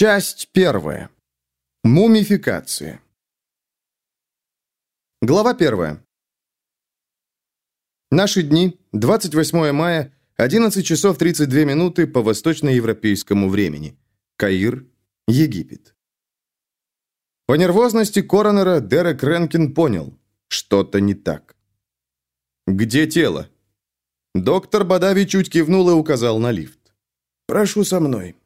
Часть первая. Мумификация. Глава первая. Наши дни, 28 мая, 11 часов 32 минуты по восточноевропейскому времени. Каир, Египет. По нервозности коронера Дерек Ренкин понял, что-то не так. «Где тело?» Доктор Бадави чуть кивнул и указал на лифт. «Прошу со мной».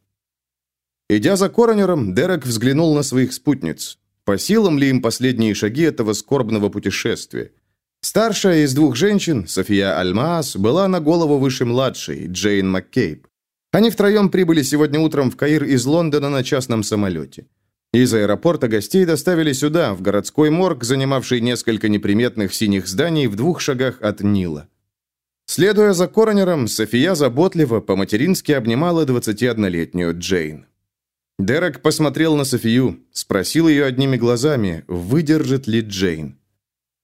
Идя за коронером, Дерек взглянул на своих спутниц. По силам ли им последние шаги этого скорбного путешествия? Старшая из двух женщин, София Альмаас, была на голову выше младшей, Джейн Маккейб. Они втроем прибыли сегодня утром в Каир из Лондона на частном самолете. Из аэропорта гостей доставили сюда, в городской морг, занимавший несколько неприметных синих зданий в двух шагах от Нила. Следуя за коронером, София заботливо по-матерински обнимала 21-летнюю Джейн. Дерек посмотрел на Софию, спросил ее одними глазами, выдержит ли Джейн.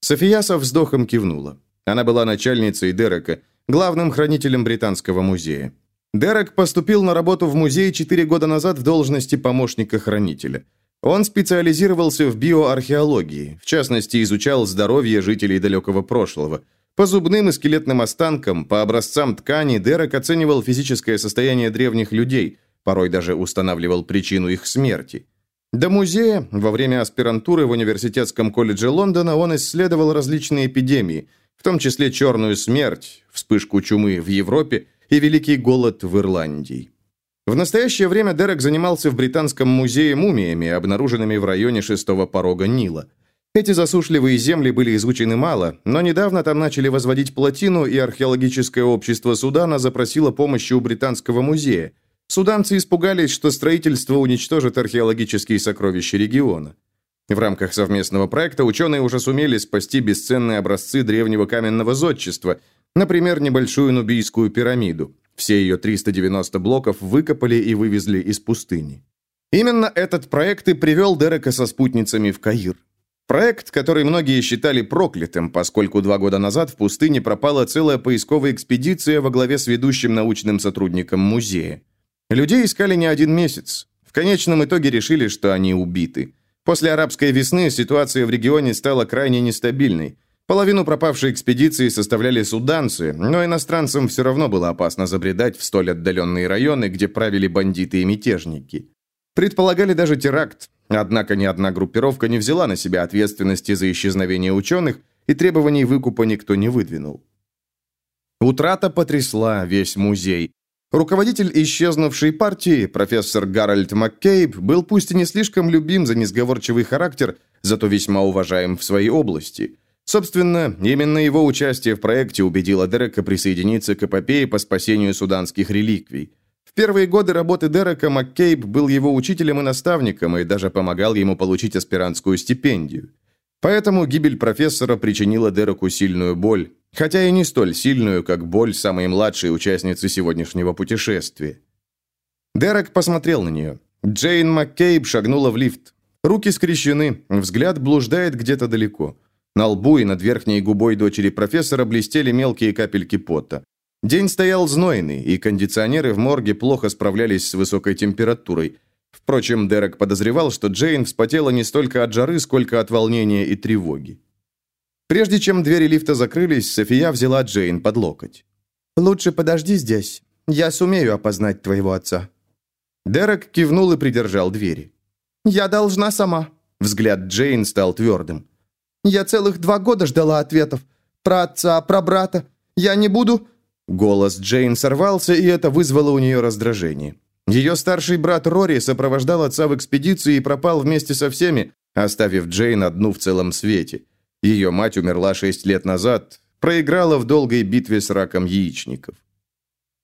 София со вздохом кивнула. Она была начальницей Дерека, главным хранителем Британского музея. Дерек поступил на работу в музей 4 года назад в должности помощника хранителя. Он специализировался в биоархеологии, в частности, изучал здоровье жителей далекого прошлого. По зубным и скелетным останкам, по образцам ткани Дерек оценивал физическое состояние древних людей, порой даже устанавливал причину их смерти. До музея, во время аспирантуры в Университетском колледже Лондона, он исследовал различные эпидемии, в том числе черную смерть, вспышку чумы в Европе и Великий голод в Ирландии. В настоящее время Дерек занимался в Британском музее мумиями, обнаруженными в районе шестого порога Нила. Эти засушливые земли были изучены мало, но недавно там начали возводить плотину, и археологическое общество Судана запросило помощи у Британского музея – Суданцы испугались, что строительство уничтожит археологические сокровища региона. В рамках совместного проекта ученые уже сумели спасти бесценные образцы древнего каменного зодчества, например, небольшую нубийскую пирамиду. Все ее 390 блоков выкопали и вывезли из пустыни. Именно этот проект и привел Дерека со спутницами в Каир. Проект, который многие считали проклятым, поскольку два года назад в пустыне пропала целая поисковая экспедиция во главе с ведущим научным сотрудником музея. Людей искали не один месяц. В конечном итоге решили, что они убиты. После арабской весны ситуация в регионе стала крайне нестабильной. Половину пропавшей экспедиции составляли суданцы, но иностранцам все равно было опасно забредать в столь отдаленные районы, где правили бандиты и мятежники. Предполагали даже теракт, однако ни одна группировка не взяла на себя ответственности за исчезновение ученых, и требований выкупа никто не выдвинул. Утрата потрясла весь музей, Руководитель исчезнувшей партии, профессор Гарольд Маккейб, был пусть и не слишком любим за несговорчивый характер, зато весьма уважаем в своей области. Собственно, именно его участие в проекте убедило Дерека присоединиться к эпопее по спасению суданских реликвий. В первые годы работы Дерека Маккейб был его учителем и наставником и даже помогал ему получить аспирантскую стипендию. Поэтому гибель профессора причинила Дереку сильную боль, хотя и не столь сильную, как боль самой младшей участницы сегодняшнего путешествия. Дерек посмотрел на нее. Джейн Маккейб шагнула в лифт. Руки скрещены, взгляд блуждает где-то далеко. На лбу и над верхней губой дочери профессора блестели мелкие капельки пота. День стоял знойный, и кондиционеры в морге плохо справлялись с высокой температурой – Впрочем, Дерек подозревал, что Джейн вспотела не столько от жары, сколько от волнения и тревоги. Прежде чем двери лифта закрылись, София взяла Джейн под локоть. «Лучше подожди здесь. Я сумею опознать твоего отца». Дерек кивнул и придержал двери. «Я должна сама». Взгляд Джейн стал твердым. «Я целых два года ждала ответов. Про отца, про брата. Я не буду...» Голос Джейн сорвался, и это вызвало у нее раздражение. Ее старший брат Рори сопровождал отца в экспедиции и пропал вместе со всеми, оставив Джейн одну в целом свете. Ее мать умерла шесть лет назад, проиграла в долгой битве с раком яичников.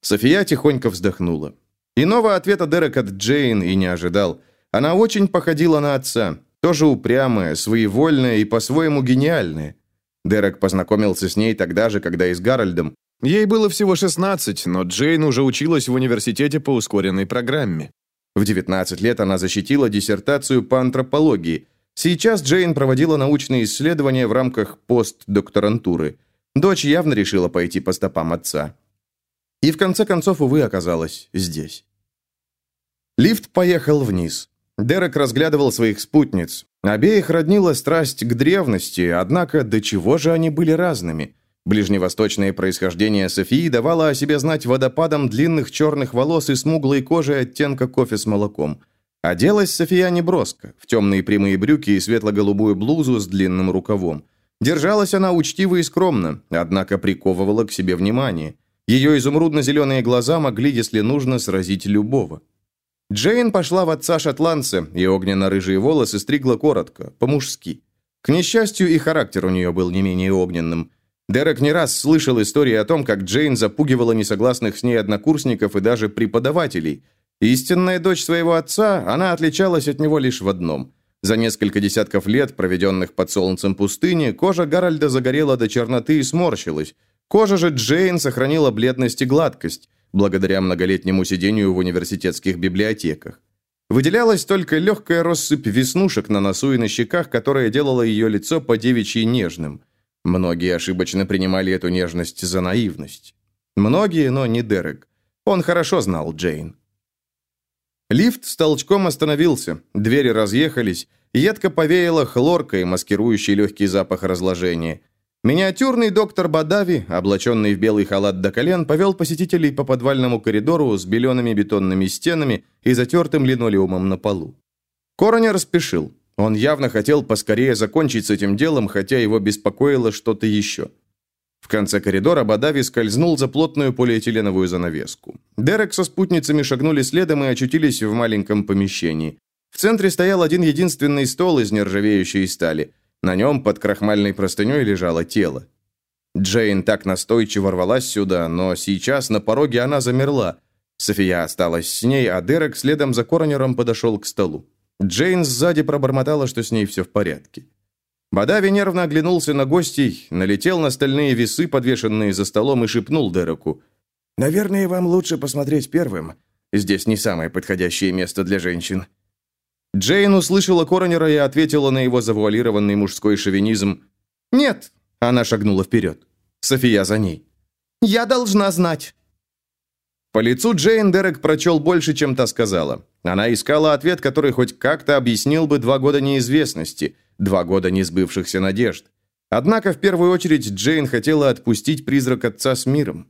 София тихонько вздохнула. Иного ответа Дерек от Джейн и не ожидал. Она очень походила на отца, тоже упрямая, своевольная и по-своему гениальная. Дерек познакомился с ней тогда же, когда и с Гарольдом, Ей было всего 16, но Джейн уже училась в университете по ускоренной программе. В 19 лет она защитила диссертацию по антропологии. Сейчас Джейн проводила научные исследования в рамках постдокторантуры. Дочь явно решила пойти по стопам отца. И в конце концов, увы, оказалась здесь. Лифт поехал вниз. Дерек разглядывал своих спутниц. Обеих роднила страсть к древности, однако до чего же они были разными? Ближневосточное происхождение Софии давало о себе знать водопадом длинных черных волос и смуглой кожи оттенка кофе с молоком. Оделась София неброско, в темные прямые брюки и светло-голубую блузу с длинным рукавом. Держалась она учтиво и скромно, однако приковывала к себе внимание. Ее изумрудно-зеленые глаза могли, если нужно, сразить любого. Джейн пошла в отца шотландца, и огненно-рыжие волосы стригла коротко, по-мужски. К несчастью, и характер у нее был не менее огненным. Дерек не раз слышал истории о том, как Джейн запугивала несогласных с ней однокурсников и даже преподавателей. Истинная дочь своего отца, она отличалась от него лишь в одном. За несколько десятков лет, проведенных под солнцем пустыни, кожа Гарольда загорела до черноты и сморщилась. Кожа же Джейн сохранила бледность и гладкость благодаря многолетнему сидению в университетских библиотеках. Выделялась только легкая россыпь веснушек на носу и на щеках, которая делала ее лицо по девичьи нежным. Многие ошибочно принимали эту нежность за наивность. Многие, но не Дерек. Он хорошо знал Джейн. Лифт с толчком остановился, двери разъехались, едко повеяло хлоркой, маскирующей легкий запах разложения – Миниатюрный доктор Бадави, облаченный в белый халат до колен, повел посетителей по подвальному коридору с белеными бетонными стенами и затертым линолеумом на полу. Коронер спешил. Он явно хотел поскорее закончить с этим делом, хотя его беспокоило что-то еще. В конце коридора Бадави скользнул за плотную полиэтиленовую занавеску. Дерек со спутницами шагнули следом и очутились в маленьком помещении. В центре стоял один единственный стол из нержавеющей стали – на нем под крахмальной простыней лежало тело. Джейн так настойчиво рвалась сюда, но сейчас на пороге она замерла. София осталась с ней, а Дерек следом за коронером подошел к столу. Джейн сзади пробормотала, что с ней все в порядке. Бадави нервно оглянулся на гостей, налетел на стальные весы, подвешенные за столом, и шепнул Дереку. «Наверное, вам лучше посмотреть первым. Здесь не самое подходящее место для женщин». Джейн услышала Коронера и ответила на его завуалированный мужской шовинизм. «Нет!» – она шагнула вперед. София за ней. «Я должна знать!» По лицу Джейн Дерек прочел больше, чем та сказала. Она искала ответ, который хоть как-то объяснил бы два года неизвестности, два года несбывшихся надежд. Однако в первую очередь Джейн хотела отпустить призрак отца с миром.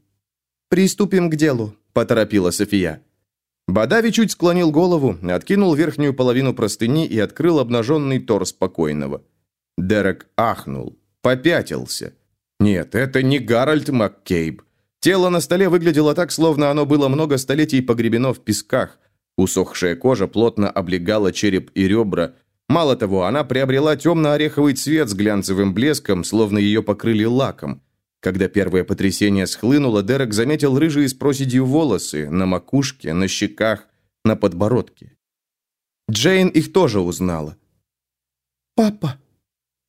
«Приступим к делу», – поторопила София. Бадави чуть склонил голову, откинул верхнюю половину простыни и открыл обнаженный торс покойного. Дерек ахнул, попятился. Нет, это не Гарольд МакКейб. Тело на столе выглядело так, словно оно было много столетий погребено в песках. Усохшая кожа плотно облегала череп и ребра. Мало того, она приобрела темно-ореховый цвет с глянцевым блеском, словно ее покрыли лаком. Когда первое потрясение схлынуло, Дерек заметил рыжие с проседью волосы на макушке, на щеках, на подбородке. Джейн их тоже узнала. «Папа!»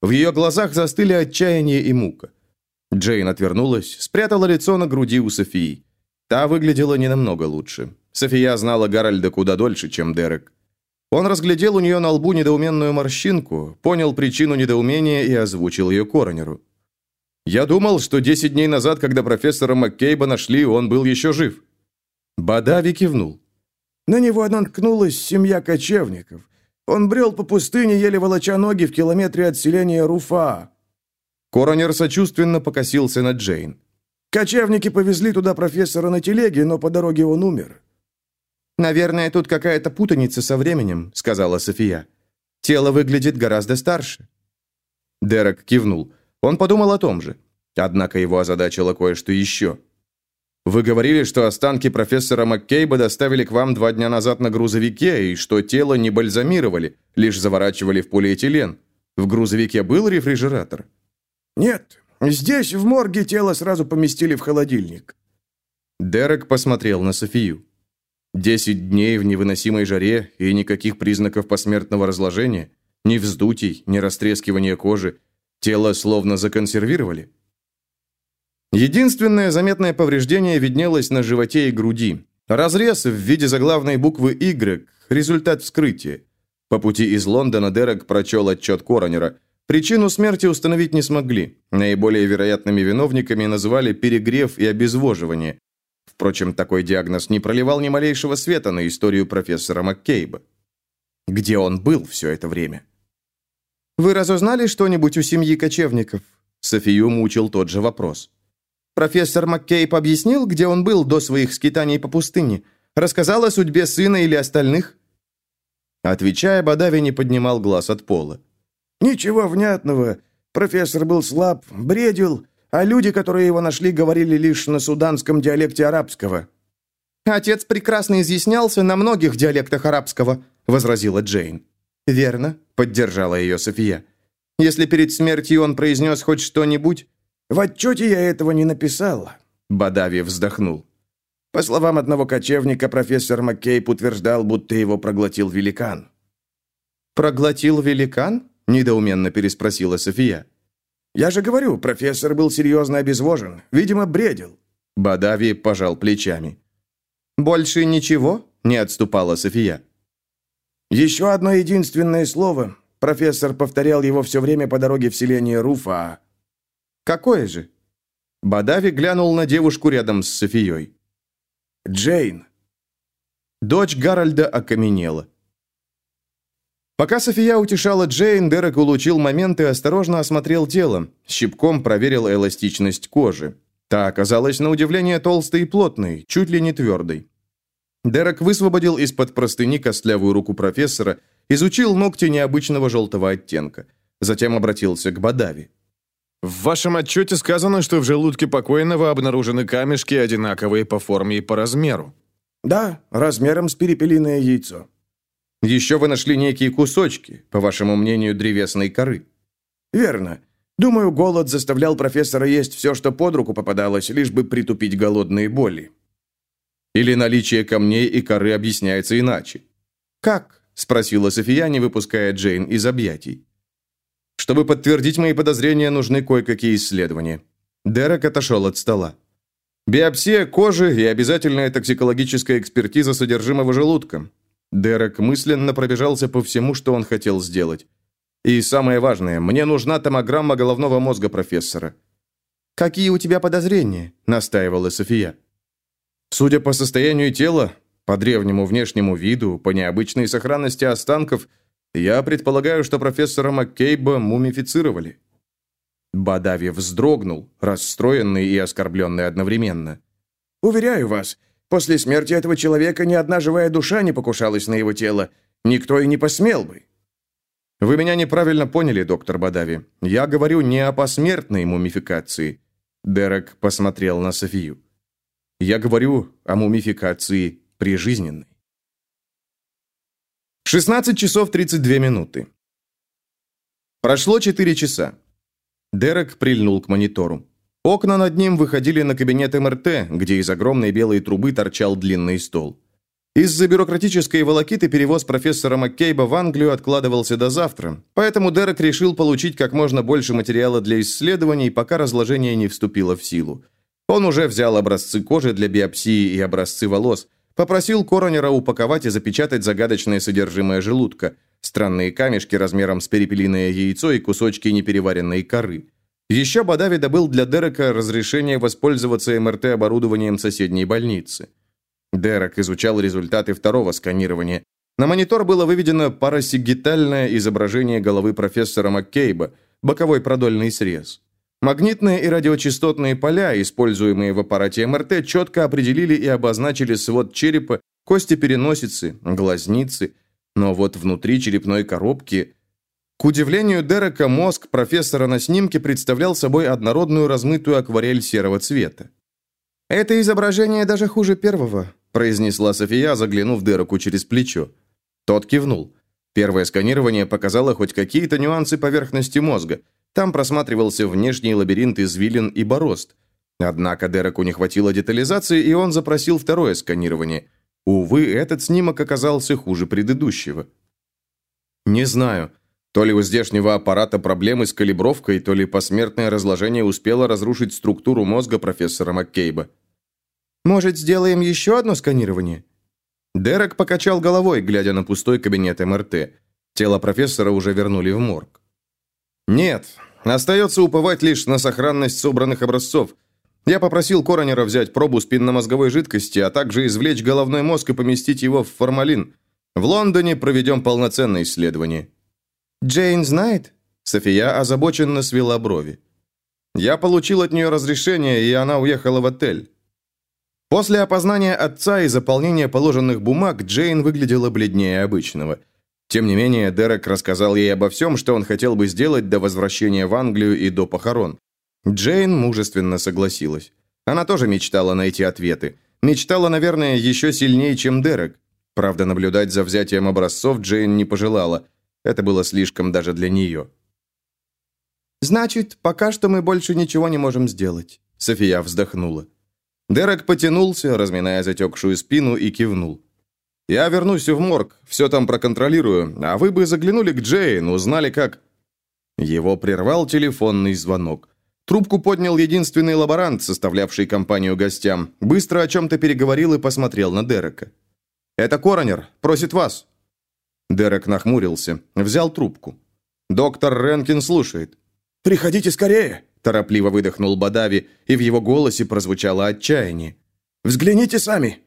В ее глазах застыли отчаяние и мука. Джейн отвернулась, спрятала лицо на груди у Софии. Та выглядела не намного лучше. София знала Гарольда куда дольше, чем Дерек. Он разглядел у нее на лбу недоуменную морщинку, понял причину недоумения и озвучил ее коронеру. Я думал, что 10 дней назад, когда профессора Маккейба нашли, он был еще жив. Бадави кивнул. На него наткнулась семья кочевников. Он брел по пустыне, еле волоча ноги в километре от селения Руфа. Коронер сочувственно покосился на Джейн. Кочевники повезли туда профессора на телеге, но по дороге он умер. «Наверное, тут какая-то путаница со временем», — сказала София. «Тело выглядит гораздо старше». Дерек кивнул. Он подумал о том же. Однако его озадачило кое-что еще. «Вы говорили, что останки профессора Маккейба доставили к вам два дня назад на грузовике, и что тело не бальзамировали, лишь заворачивали в полиэтилен. В грузовике был рефрижератор?» «Нет, здесь, в морге, тело сразу поместили в холодильник». Дерек посмотрел на Софию. Десять дней в невыносимой жаре и никаких признаков посмертного разложения, ни вздутий, ни растрескивания кожи, Тело словно законсервировали. Единственное заметное повреждение виднелось на животе и груди. Разрез в виде заглавной буквы Y – результат вскрытия. По пути из Лондона Дерек прочел отчет коронера. Причину смерти установить не смогли. Наиболее вероятными виновниками называли перегрев и обезвоживание. Впрочем, такой диагноз не проливал ни малейшего света на историю профессора Маккейба. Где он был все это время? «Вы разузнали что-нибудь у семьи кочевников?» Софию мучил тот же вопрос. «Профессор Маккейб объяснил, где он был до своих скитаний по пустыне? Рассказал о судьбе сына или остальных?» Отвечая, Бадави не поднимал глаз от пола. «Ничего внятного. Профессор был слаб, бредил, а люди, которые его нашли, говорили лишь на суданском диалекте арабского». «Отец прекрасно изъяснялся на многих диалектах арабского», — возразила Джейн. «Верно», — поддержала ее София. «Если перед смертью он произнес хоть что-нибудь...» «В отчете я этого не написал», — Бадави вздохнул. По словам одного кочевника, профессор Маккейп утверждал, будто его проглотил великан. «Проглотил великан?» – недоуменно переспросила София. «Я же говорю, профессор был серьезно обезвожен. Видимо, бредил». Бадави пожал плечами. «Больше ничего?» – не отступала София. «Еще одно единственное слово. Профессор повторял его все время по дороге в селение Руфа». «Какое же?» Бадави глянул на девушку рядом с Софией. Джейн!» Дочь Гарольда окаменела. Пока София утешала Джейн, Дерек улучил момент и осторожно осмотрел тело, щипком проверил эластичность кожи. Та оказалась на удивление толстой и плотной, чуть ли не твердой. Дерек высвободил из-под простыни костлявую руку профессора, изучил ногти необычного желтого оттенка. Затем обратился к Бадави. В вашем отчете сказано, что в желудке покойного обнаружены камешки, одинаковые по форме и по размеру. Да, размером с перепелиное яйцо. Еще вы нашли некие кусочки, по вашему мнению, древесной коры. Верно. Думаю, голод заставлял профессора есть все, что под руку попадалось, лишь бы притупить голодные боли. Или наличие камней и коры объясняется иначе. «Как?» – спросила София, не выпуская Джейн из объятий. Чтобы подтвердить мои подозрения, нужны кое-какие исследования. Дерек отошел от стола. Биопсия кожи и обязательная токсикологическая экспертиза содержимого желудка. Дерек мысленно пробежался по всему, что он хотел сделать. И самое важное, мне нужна томограмма головного мозга профессора. «Какие у тебя подозрения?» – настаивала София. Судя по состоянию тела, по древнему внешнему виду, по необычной сохранности останков – я предполагаю, что профессора Маккейба мумифицировали». Бадави вздрогнул, расстроенный и оскорбленный одновременно. «Уверяю вас, после смерти этого человека ни одна живая душа не покушалась на его тело. Никто и не посмел бы». «Вы меня неправильно поняли, доктор Бадави. Я говорю не о посмертной мумификации». Дерек посмотрел на Софию. «Я говорю о мумификации прижизненной». 16 часов 32 минуты. Прошло 4 часа. Дерек прильнул к монитору. Окна над ним выходили на кабинет МРТ, где из огромной белой трубы торчал длинный стол. Из-за бюрократической волокиты перевоз профессора Маккейба в Англию откладывался до завтра, поэтому Дерек решил получить как можно больше материала для исследований, пока разложение не вступило в силу. Он уже взял образцы кожи для биопсии и образцы волос, Попросил коронера упаковать и запечатать загадочное содержимое желудка, странные камешки размером с перепелиное яйцо и кусочки непереваренной коры. Еще Бадави добыл для Дерека разрешение воспользоваться МРТ-оборудованием соседней больницы. Дерек изучал результаты второго сканирования. На монитор было выведено парасигитальное изображение головы профессора Маккейба, боковой продольный срез. Магнитные и радиочастотные поля, используемые в аппарате МРТ, четко определили и обозначили свод черепа, кости переносицы, глазницы. Но вот внутри черепной коробки... К удивлению Дерека, мозг профессора на снимке представлял собой однородную размытую акварель серого цвета. «Это изображение даже хуже первого», произнесла София, заглянув Дереку через плечо. Тот кивнул. Первое сканирование показало хоть какие-то нюансы поверхности мозга – там просматривался внешний лабиринт извилин и борозд. Однако Дереку не хватило детализации, и он запросил второе сканирование. Увы, этот снимок оказался хуже предыдущего. Не знаю, то ли у здешнего аппарата проблемы с калибровкой, то ли посмертное разложение успело разрушить структуру мозга профессора Маккейба. «Может, сделаем еще одно сканирование?» Дерек покачал головой, глядя на пустой кабинет МРТ. Тело профессора уже вернули в морг. «Нет, Остается уповать лишь на сохранность собранных образцов. Я попросил коронера взять пробу спинномозговой жидкости, а также извлечь головной мозг и поместить его в формалин. В Лондоне проведем полноценное исследование». «Джейн знает?» София озабоченно свела брови. «Я получил от нее разрешение, и она уехала в отель». После опознания отца и заполнения положенных бумаг Джейн выглядела бледнее обычного. Тем не менее, Дерек рассказал ей обо всем, что он хотел бы сделать до возвращения в Англию и до похорон. Джейн мужественно согласилась. Она тоже мечтала найти ответы. Мечтала, наверное, еще сильнее, чем Дерек. Правда, наблюдать за взятием образцов Джейн не пожелала. Это было слишком даже для нее. «Значит, пока что мы больше ничего не можем сделать», — София вздохнула. Дерек потянулся, разминая затекшую спину, и кивнул. «Я вернусь в морг, все там проконтролирую, а вы бы заглянули к Джейн, узнали как...» Его прервал телефонный звонок. Трубку поднял единственный лаборант, составлявший компанию гостям. Быстро о чем-то переговорил и посмотрел на Дерека. «Это коронер. Просит вас». Дерек нахмурился, взял трубку. «Доктор Ренкин слушает». «Приходите скорее!» – торопливо выдохнул Бадави, и в его голосе прозвучало отчаяние. «Взгляните сами!»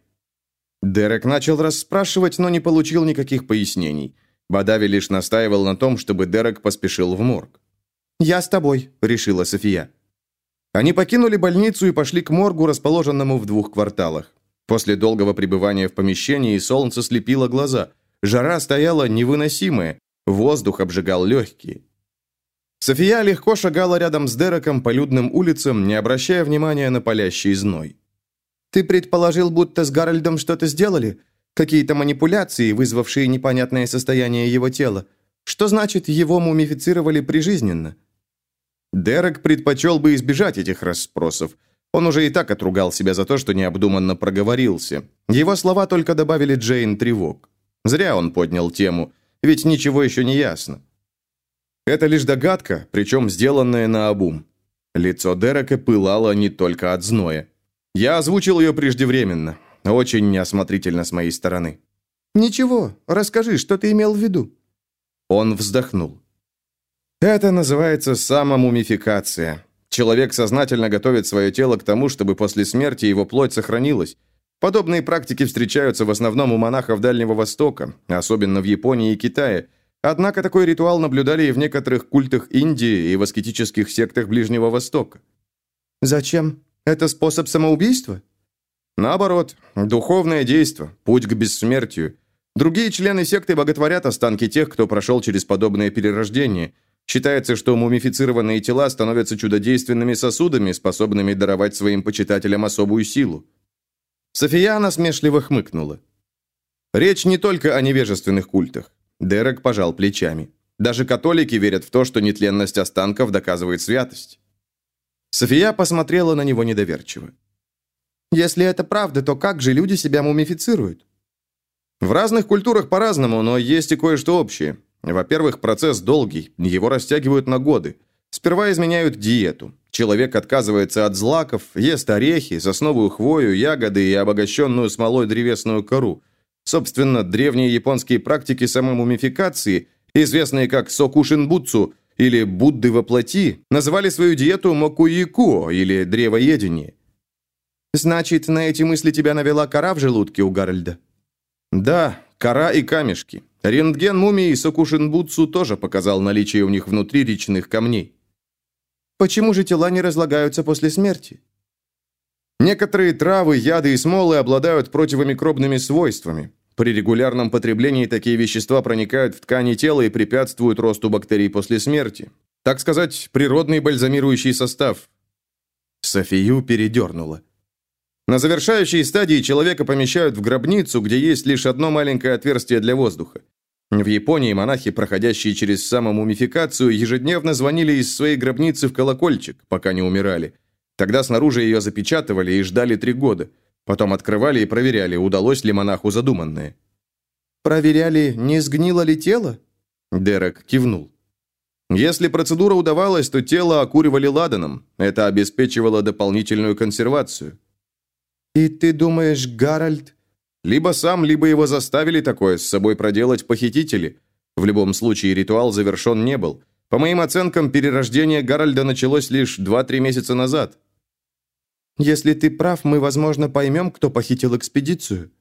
Дерек начал расспрашивать, но не получил никаких пояснений. Бадави лишь настаивал на том, чтобы Дерек поспешил в морг. «Я с тобой», — решила София. Они покинули больницу и пошли к моргу, расположенному в двух кварталах. После долгого пребывания в помещении солнце слепило глаза. Жара стояла невыносимая, воздух обжигал легкие. София легко шагала рядом с Дереком по людным улицам, не обращая внимания на палящий зной. «Ты предположил, будто с Гарольдом что-то сделали? Какие-то манипуляции, вызвавшие непонятное состояние его тела? Что значит, его мумифицировали прижизненно?» Дерек предпочел бы избежать этих расспросов. Он уже и так отругал себя за то, что необдуманно проговорился. Его слова только добавили Джейн тревог. Зря он поднял тему, ведь ничего еще не ясно. Это лишь догадка, причем сделанная на обум. Лицо Дерека пылало не только от зноя. Я озвучил ее преждевременно. Очень неосмотрительно с моей стороны. «Ничего, расскажи, что ты имел в виду?» Он вздохнул. Это называется самомумификация. Человек сознательно готовит свое тело к тому, чтобы после смерти его плоть сохранилась. Подобные практики встречаются в основном у монахов Дальнего Востока, особенно в Японии и Китае. Однако такой ритуал наблюдали и в некоторых культах Индии и в аскетических сектах Ближнего Востока. Зачем? Это способ самоубийства? Наоборот, духовное действо, путь к бессмертию. Другие члены секты боготворят останки тех, кто прошел через подобное перерождение – Считается, что мумифицированные тела становятся чудодейственными сосудами, способными даровать своим почитателям особую силу. София насмешливо хмыкнула. Речь не только о невежественных культах. Дерек пожал плечами. Даже католики верят в то, что нетленность останков доказывает святость. София посмотрела на него недоверчиво. «Если это правда, то как же люди себя мумифицируют?» В разных культурах по-разному, но есть и кое-что общее. Во-первых, процесс долгий, его растягивают на годы. Сперва изменяют диету. Человек отказывается от злаков, ест орехи, сосновую хвою, ягоды и обогащенную смолой древесную кору. Собственно, древние японские практики самомумификации, известные как сокушинбутсу или Будды во плоти, называли свою диету мокуику или древоедение. «Значит, на эти мысли тебя навела кора в желудке у Гарольда?» «Да, кора и камешки. Рентген мумии Сокушинбутсу тоже показал наличие у них внутри речных камней. Почему же тела не разлагаются после смерти? Некоторые травы, яды и смолы обладают противомикробными свойствами. При регулярном потреблении такие вещества проникают в ткани тела и препятствуют росту бактерий после смерти. Так сказать, природный бальзамирующий состав. Софию передернуло. На завершающей стадии человека помещают в гробницу, где есть лишь одно маленькое отверстие для воздуха. В Японии монахи, проходящие через самомумификацию, ежедневно звонили из своей гробницы в колокольчик, пока не умирали. Тогда снаружи ее запечатывали и ждали три года. Потом открывали и проверяли, удалось ли монаху задуманное. «Проверяли, не сгнило ли тело?» Дерек кивнул. Если процедура удавалась, то тело окуривали ладаном. Это обеспечивало дополнительную консервацию. «И ты думаешь, Гарольд либо сам, либо его заставили такое с собой проделать похитители. В любом случае, ритуал завершен не был. По моим оценкам, перерождение Гарольда началось лишь 2-3 месяца назад. Если ты прав, мы, возможно, поймем, кто похитил экспедицию».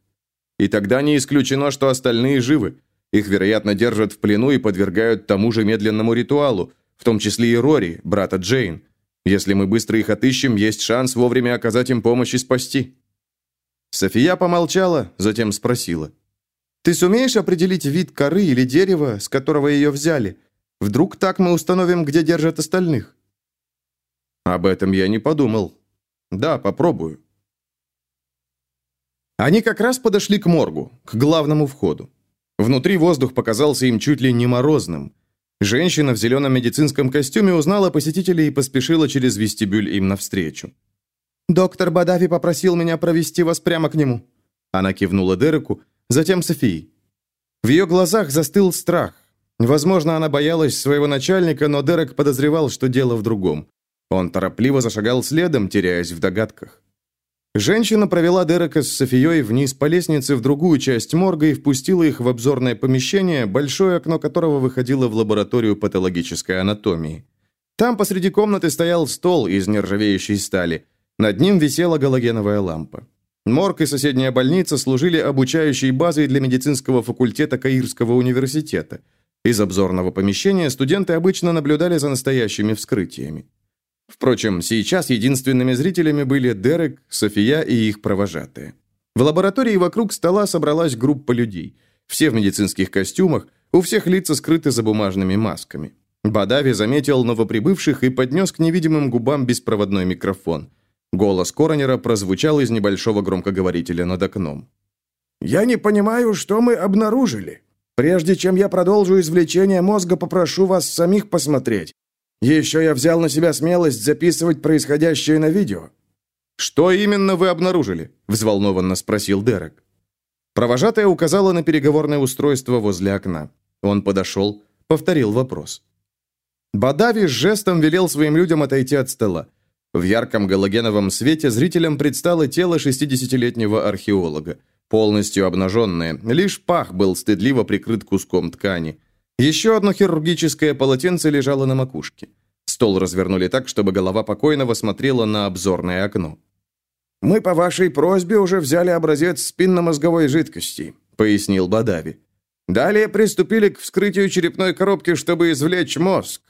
И тогда не исключено, что остальные живы. Их, вероятно, держат в плену и подвергают тому же медленному ритуалу, в том числе и Рори, брата Джейн. Если мы быстро их отыщем, есть шанс вовремя оказать им помощь и спасти». София помолчала, затем спросила. «Ты сумеешь определить вид коры или дерева, с которого ее взяли? Вдруг так мы установим, где держат остальных?» «Об этом я не подумал. Да, попробую». Они как раз подошли к моргу, к главному входу. Внутри воздух показался им чуть ли не морозным. Женщина в зеленом медицинском костюме узнала посетителей и поспешила через вестибюль им навстречу. «Доктор Бадави попросил меня провести вас прямо к нему». Она кивнула Дереку, затем Софии. В ее глазах застыл страх. Возможно, она боялась своего начальника, но Дерек подозревал, что дело в другом. Он торопливо зашагал следом, теряясь в догадках. Женщина провела Дерека с Софией вниз по лестнице в другую часть морга и впустила их в обзорное помещение, большое окно которого выходило в лабораторию патологической анатомии. Там посреди комнаты стоял стол из нержавеющей стали. Над ним висела галогеновая лампа. Морг и соседняя больница служили обучающей базой для медицинского факультета Каирского университета. Из обзорного помещения студенты обычно наблюдали за настоящими вскрытиями. Впрочем, сейчас единственными зрителями были Дерек, София и их провожатые. В лаборатории вокруг стола собралась группа людей. Все в медицинских костюмах, у всех лица скрыты за бумажными масками. Бадави заметил новоприбывших и поднес к невидимым губам беспроводной микрофон. Голос коронера прозвучал из небольшого громкоговорителя над окном. «Я не понимаю, что мы обнаружили. Прежде чем я продолжу извлечение мозга, попрошу вас самих посмотреть. Еще я взял на себя смелость записывать происходящее на видео». «Что именно вы обнаружили?» – взволнованно спросил Дерек. Провожатая указала на переговорное устройство возле окна. Он подошел, повторил вопрос. Бадави с жестом велел своим людям отойти от стола. В ярком галогеновом свете зрителям предстало тело 60-летнего археолога, полностью обнаженное, лишь пах был стыдливо прикрыт куском ткани – еще одно хирургическое полотенце лежало на макушке. Стол развернули так, чтобы голова покойного смотрела на обзорное окно. «Мы по вашей просьбе уже взяли образец спинномозговой жидкости», — пояснил Бадави. «Далее приступили к вскрытию черепной коробки, чтобы извлечь мозг».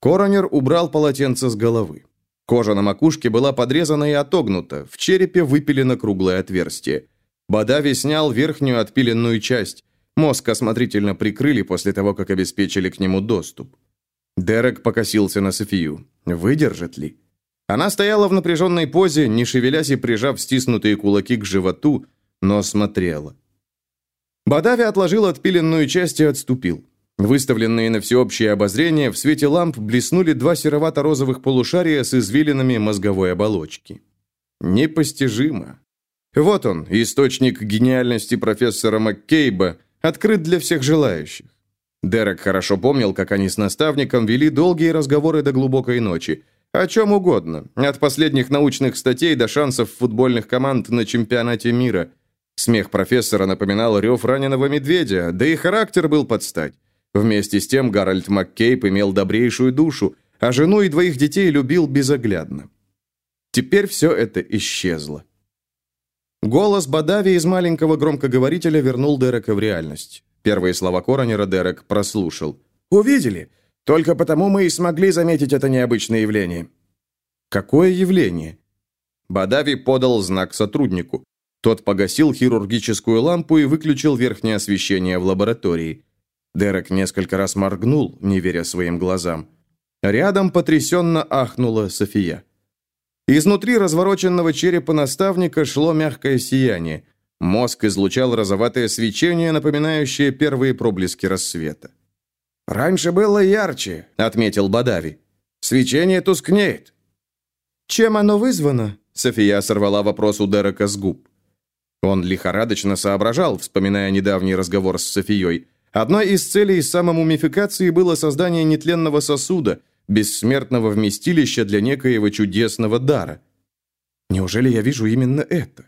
Коронер убрал полотенце с головы. Кожа на макушке была подрезана и отогнута, в черепе выпилено круглое отверстие. Бадави снял верхнюю отпиленную часть. Мозг осмотрительно прикрыли после того, как обеспечили к нему доступ. Дерек покосился на Софию. Выдержит ли? Она стояла в напряженной позе, не шевелясь и прижав стиснутые кулаки к животу, но смотрела. Бадави отложил отпиленную часть и отступил. Выставленные на всеобщее обозрение, в свете ламп блеснули два серовато-розовых полушария с извилинами мозговой оболочки. Непостижимо. Вот он, источник гениальности профессора Маккейба – открыт для всех желающих. Дерек хорошо помнил, как они с наставником вели долгие разговоры до глубокой ночи. О чем угодно, от последних научных статей до шансов футбольных команд на чемпионате мира. Смех профессора напоминал рев раненого медведя, да и характер был под стать. Вместе с тем Гарольд Маккейп имел добрейшую душу, а жену и двоих детей любил безоглядно. Теперь все это исчезло. Голос Бадави из маленького громкоговорителя вернул Дерека в реальность. Первые слова Коронера Дерек прослушал. «Увидели? Только потому мы и смогли заметить это необычное явление». «Какое явление?» Бадави подал знак сотруднику. Тот погасил хирургическую лампу и выключил верхнее освещение в лаборатории. Дерек несколько раз моргнул, не веря своим глазам. Рядом потрясенно ахнула София. Изнутри развороченного черепа наставника шло мягкое сияние. Мозг излучал розоватое свечение, напоминающее первые проблески рассвета. «Раньше было ярче», — отметил Бадави. «Свечение тускнеет». «Чем оно вызвано?» — София сорвала вопрос у Дерека с губ. Он лихорадочно соображал, вспоминая недавний разговор с Софией. Одной из целей самомумификации было создание нетленного сосуда — бессмертного вместилища для некоего чудесного дара. Неужели я вижу именно это?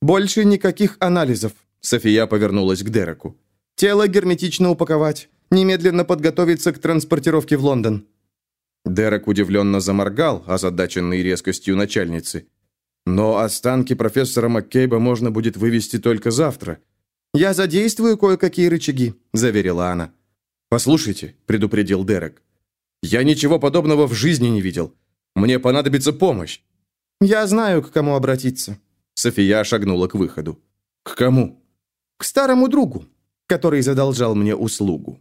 «Больше никаких анализов», — София повернулась к Дереку. «Тело герметично упаковать, немедленно подготовиться к транспортировке в Лондон». Дерек удивленно заморгал, озадаченный резкостью начальницы. «Но останки профессора Маккейба можно будет вывести только завтра». «Я задействую кое-какие рычаги», — заверила она. «Послушайте», — предупредил Дерек. «Я ничего подобного в жизни не видел. Мне понадобится помощь». «Я знаю, к кому обратиться». София шагнула к выходу. «К кому?» «К старому другу, который задолжал мне услугу».